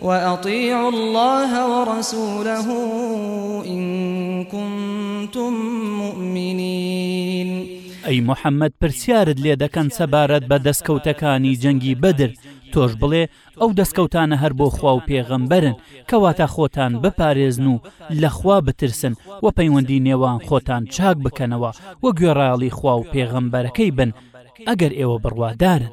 وأطیعوا اللە ورسولە ان کنتم مؤمنین ئەی محەمەد پرسیارت لێ دەکەن سەبارەت بە دەستکەوتەکانی جەنگی بەدر تۆش بڵێ ئەو دەستکەوتانە هەر بۆ خوا و پێغەمبەرن کەواتە خۆتان بپارێزن و لەخوا بترسن و پەیوەندی نێوان خۆتان چاک بکەنەوە و گوێڕایەڵی خوا و پێغەمبەرەکەی بن ئەگەر ئێوە بڕوادارن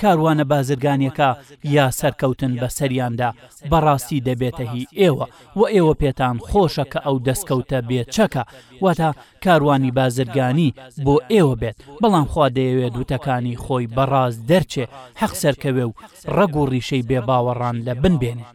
کاروانە بازرگانیەکە یا سەرکەوتن بەسەریاندا بەڕاستی دەبێتە هی ئێوە وە ئێوە پێتان خۆشە کە ئەو دەستکەوتە بێ چەکە واتە کاروانی بازرگانی بۆ ئێوە بێت بەڵام خوا دەیەوێت وتەکانی خۆی بەڕاست دەرچێ حەق سەرکەوێ و ڕەگ و ڕیشەی بێ باوەڕان لە بن بێنێ.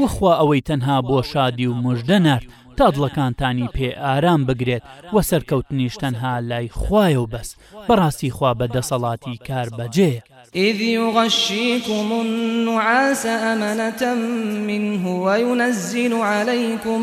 وە خوا ئەوەی تەنها بۆ شادی و موژدە نارد تا دڵەکانتانی پێ ئارام بگرێت وە سەرکەوتنیش تەنها لای خوایە و بەس بەڕاستی خوا بە دەسەڵاتی کار بەجێیە. إذ يغشيكم النعاس أمنة منه وينزل عليكم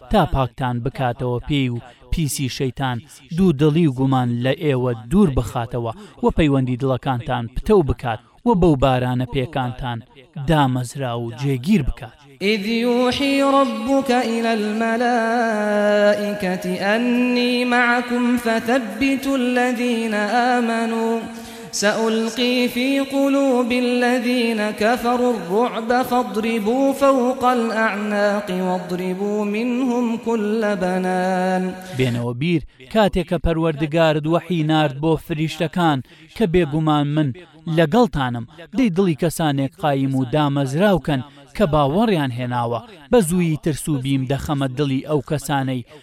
تا پاکتان بکاتەوە پێی و پیسی شەیتان دوو دڵی و گومان لە ئێوە دوور بخاتەوە و پەیوەندی دڵەکانتان پتەو بکات و بەو بارانە پێکانتان دامەزراو و جێگیر بکات. إذ يوحي ربك إلى الملائکە أنی معکم فثبتوا الذین آمنوا، سألقی فی قلوب الذین کفروا الرعب فاضربوا فوق الاعناق واضربوا منهم کل بنان بێنەوە بیر کاتێ کە پەروەردگارت وەحی نارد بۆ فریشتەکان کە بێگومان من لەگەڵتانم دەی دڵی کەسانێک قایم و دامەزراو کەن کە باوەڕیان هێناوە بە زوویی ترس و بیم دەخەمە دڵی ئەو کەسانەی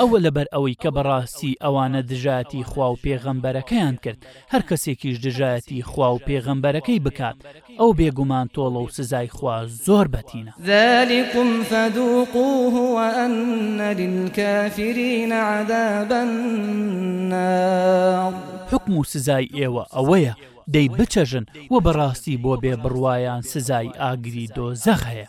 ئەوە لەبەر ئەوەی کە بەڕاستی ئەوانە دژایەتی خوا و پێغەمبەرەکەیان کرد، هەر کەسێکیش دژایەتی خوا و پێغەمبەرەکەی بکات، ئەو بێگومان تۆڵە و سزای خوا زۆر بەتینە. ذلکم فذوقوه وان للکافرین عذاب النار. حوکم و سزای ئێوە ئەوەیە، دەی بچەژن، وە بەڕاستی بۆ بێ بڕوایان سزای ئاگری دۆزەخ هەیە.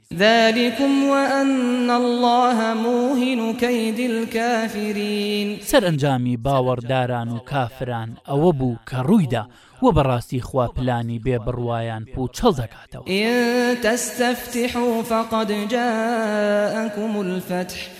ذلکم وان اللە موهن کید الکافرین. سەرئەنجامی باوەڕداران و کافران ئەوە بوو کە ڕوویدا، وە بەڕاستی خوا پلانی بێ بڕوایان پووچەڵ دەکاتەوە. ان تستفتحوا فقد جاءکم الفتح.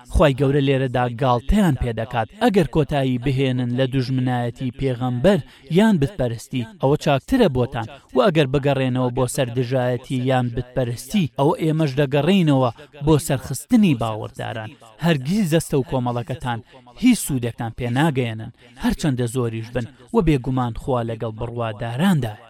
خوای گەورە لێرەدا گاڵتەیان پێ دەکات ئەگەر کۆتایی بهێنن لە دوژمنایەتی پێغەمبەر یان بت پەرستی ئەوە چاکترە بۆتان وە ئەگەر بگەڕێنەوە بۆ سەر دژایەتی یان بت پەرستی ئەوە ئێمەش دەگەڕێینەوە بۆ سەرخستنی باوەڕداران هەرگیز جەستە و کۆمەڵەکەتان هیچ سودێکتان پێ ناگەیەنن هەرچەندە زۆریش بن وە بێگومان خوا لەگەڵ بڕواداراندایە.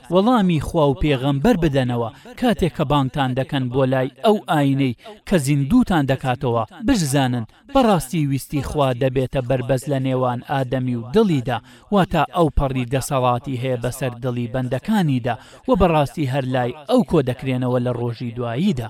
وەڵامی خوا و پێغەمبەر بدەنەوە کاتێ کە بانگتان دەکەن بۆ لای ئەو ئاینەی کە زیندووتان دەکاتەوە، بشزانن بەڕاستی ویستی خوا دەبێتە بەربەست لە نێوان ئادەمی و دڵیدا واتا ئەوپەڕی دەسەڵاتی هەیە بەسەر دڵی بەندەکانیدا و بەڕاستی هەر لای ئەو کۆدەکرێنەوە لە ڕۆژی دواییدا.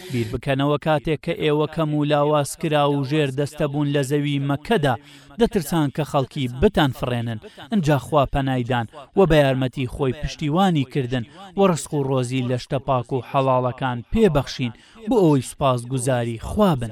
بیربکەنەوە کاتێک کە ئێوە کەم و لاواز کراو و ژێر دەستە بوون لە زەوی مەککەدا، دەترسان کە خەڵکی بتانفڕێنن، ئنجا خوا پەنای دان و بە یارمەتی خۆی پشتیوانی کردن و ڕزق و ڕۆزی لە شتە پاک و حەڵاڵەکان پێ بەخشین بۆ ئەوەی سوپاسگوزاری خوا بن.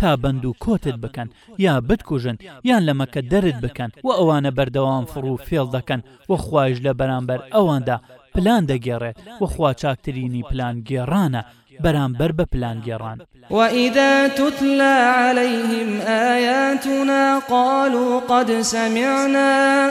تا بەند و کۆتت بکەن یا بتکوژن یان لە مەکە دەرت بکەن وە ئەوانە بەردەوام فڕ و فێڵ دەکەن وە خوایش لە بەرامبەر ئەواندا پلان دەگێڕێت وە خوا چاکترینی پلان گێڕانە بەرامبەر بە پلان گێڕان. وإذا تتلی علیهم آیاتنا قالوا قد سمعنا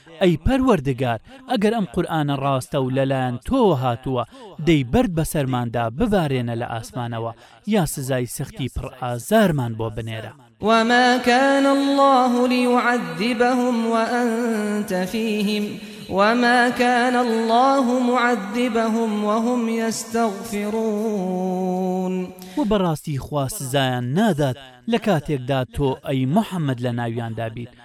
ئەی پەروەردگار ئەگەر ئەم قورئانە ڕاستە و لەلایەن تۆوە هاتووە دەی بەرد بەسەرماندا ببارێنە لە ئاسمانەوە یا سزای سەختی پڕ ئازارمان بۆ بنێرە. وما کان اللە لیعذبهم وانت فیهم وما کان اللە معذبهم وهم یستغفرون. وە بەڕاستی خوا سزایان نادات لەکاتێکدا تۆ ئەی محمد لەناویاندا بیت،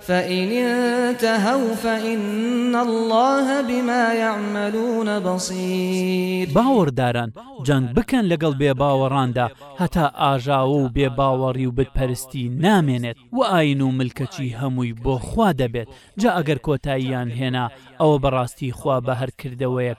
فَإِنِ انتَهَوْا فَإِنَّ اللَّهَ بِمَا یَعْمَلُونَ بَصِیرٌ. باوەڕداران جەنگ بکەن لەگەڵ بێباوەڕاندا هەتا ئاژاوە و بێباوەڕی و بت پەرستی نامێنێت و ئاین و ملکەچی هەمووی بۆ خوا دەبێت جا ئەگەر کۆتاییان هێنا ئەوە بەڕاستی خوا بە هەر کردەوەیەک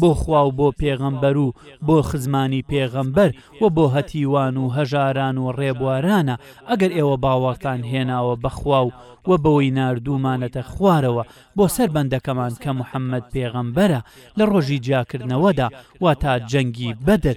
بۆ خوا و بۆ پێغەمبەر و بۆ خزمانی پێغەمبەر و بۆ هەتیوان و هەژاران و ڕێبوارانە ئەگەر ئێوە باوەڕتان هێناوە بە خوا و و بەوەی ناردوومانەتە خوارەوە بۆ سەر بەندەکەمان کە محەممەد پێغەمبەرە لە ڕۆژی جیاکردنەوەدا واتا جەنگی بەدر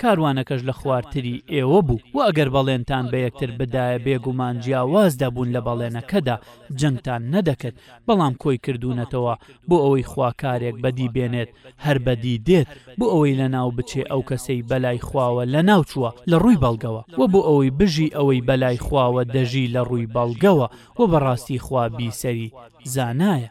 کاروانەکەش لە خوارتری ئێوە بوو و ئەگەر بەڵێنتان بە یەکتر بدایە بێگومان جیاواز دەبوون لە بەڵێنەکەدا جەنگتان نەدەکرد بەڵام کۆی کردوونەتەوە بۆ ئەوەی خوا کارێک بەدی بێنێت هەر بەدی دێت بۆ ئەوەی لەناو بچێ ئەو کەسەی بەلای خواوە لەناو چووە لە ڕووی بەڵگەوە وە بۆ ئەوەی بژی ئەوەی بەلای خواوە دەژی لە ڕووی بەڵگەوە وە بەڕاستی خوا بیسەری زانایە.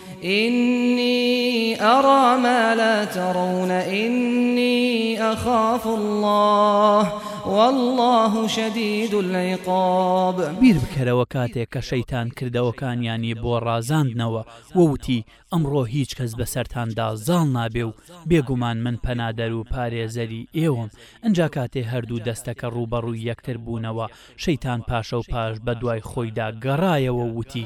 ئینی ئەڕا ما لا تەڕەون ئینی ئەخاف اللە وەڵڵاه شەدید العقاب بیربکەرەوە کاتێک کە شەیتان کردەوەکانیانی بۆ ڕازاندنەوە و وتی، ئەمڕۆ هیچ کەس بەسەرتاندا زاڵ نابێ و بێگومان من پەنادەر و پارێزەری ئێوەم، ئنجا کاتێ هەردوو دەستەکە ڕووبەڕووی یەکتر بوونەوە شەیتان پاشەوپاش بەدوای خۆیدا گەڕایەوە و وتی،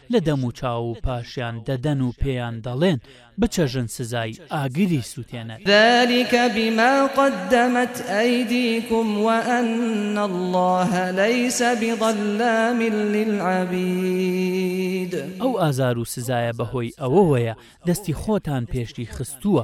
لە دەموچاو و پاشیان دەدەن و پێیان دەڵێن بچەژن سزای ئاگری سوتێنەر. ذلک بما قدمت ایدیکم وان اللە لیس بظلام للعبید. ئەو ئازار و سزایە بەهۆی ئەوەوەیە دەستی خۆتان پێشتی خستووە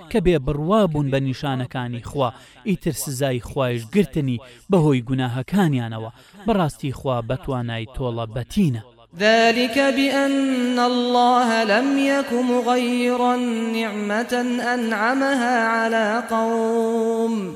کە بێ بڕوا بوون بە نیشانەکانی خوا ئیتر سزای خوایش گرتنی بە هۆی گوناهەکانیانەوە، بەڕاستی خوا بەتوانای تۆڵە بەتینە. ذلک بأن اللە لم یک مغیرا نعمة انعمها علی قوم،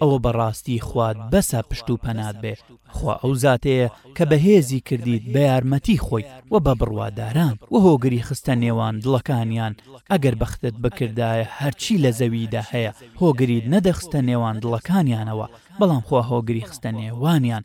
ئەوە بەڕاستی خوات بەسە پشت و پەنات بێ خوا ئەو زاتەیە کە بەهێزی کردیت بەیارمەتی خۆی وە بە بڕواداران وە هۆگری خستە نێوان دڵەکانیان ئەگەر بەختت بکردایە هەرچی لە زەویدا هەیە هۆگریت نەدەخستە نێوان دڵەکانیانەوە بەڵام خوا هۆگری خستە نێوانیان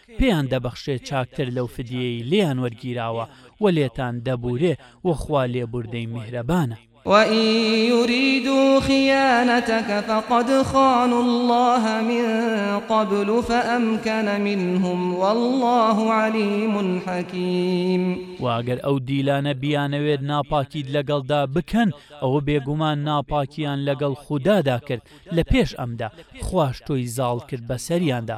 پێیان دەبەخشێ چاکتر لەو فدیەی لێیان وەرگیراوە و لێتان دەبوورێ و خوا لێبووردەی میهرەبانە. وَإِن یوریدوو خیانەتەک فَقَد خانوو اللە من قبل فَأَمْکَنَ منهم وَاللە عَلِیمٌ حَکیم. وە ئەگەر ئەو دیلانە بیانەوێت ناپاکیت لەگەڵدا بکەن ئەوە بێگومان ناپاکیان لەگەڵ خودادا کرد لەپێش ئەمدا، خواش تۆی زاڵ کرد بەسەریاندا،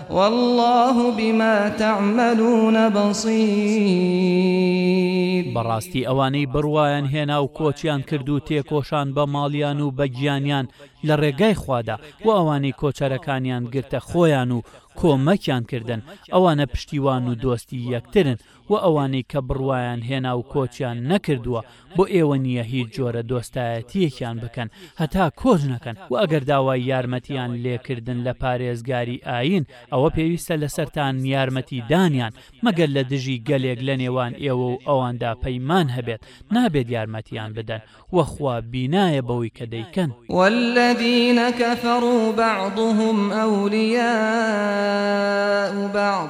واللە بما تعملون بصیر بەڕاستی ئەوانەی بڕوایان هێنا و کۆچیان کرد و تێکۆشان بە ماڵیان و بە گیانیان لە ڕێگای خوادا وە ئەوانەی کۆچەرەکانیان گرتە خۆیان و کۆمەکیان کردن ئەوانە پشتیوان و دۆستی یەکترن وە ئەوانەی کە بڕوایان هێنا و کۆچیان نەکردووە بۆ ئێوە نییە هیچ جۆرە دۆستایەتییەکیان بکەن هەتا کۆچ نەکەن وە ئەگەر داوای یارمەتیان لێکردن لە پارێزگاری ئایین ئەوە پێویستە لەسەرتان یارمەتی دانیان مەگەر لە دژی گەلێک لە نێوان ئێوە و ئەواندا پەیمان هەبێت نابێت یارمەتیان بدەن وە خوا بینایە بەوەی کە دەیکەن. والذین کفروا بعضهم اولیاء بعض.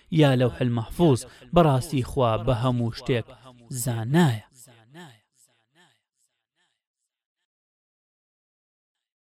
یا لەوح المحفوظ بەڕاستی خوا بەهەموو شتێک زانایە.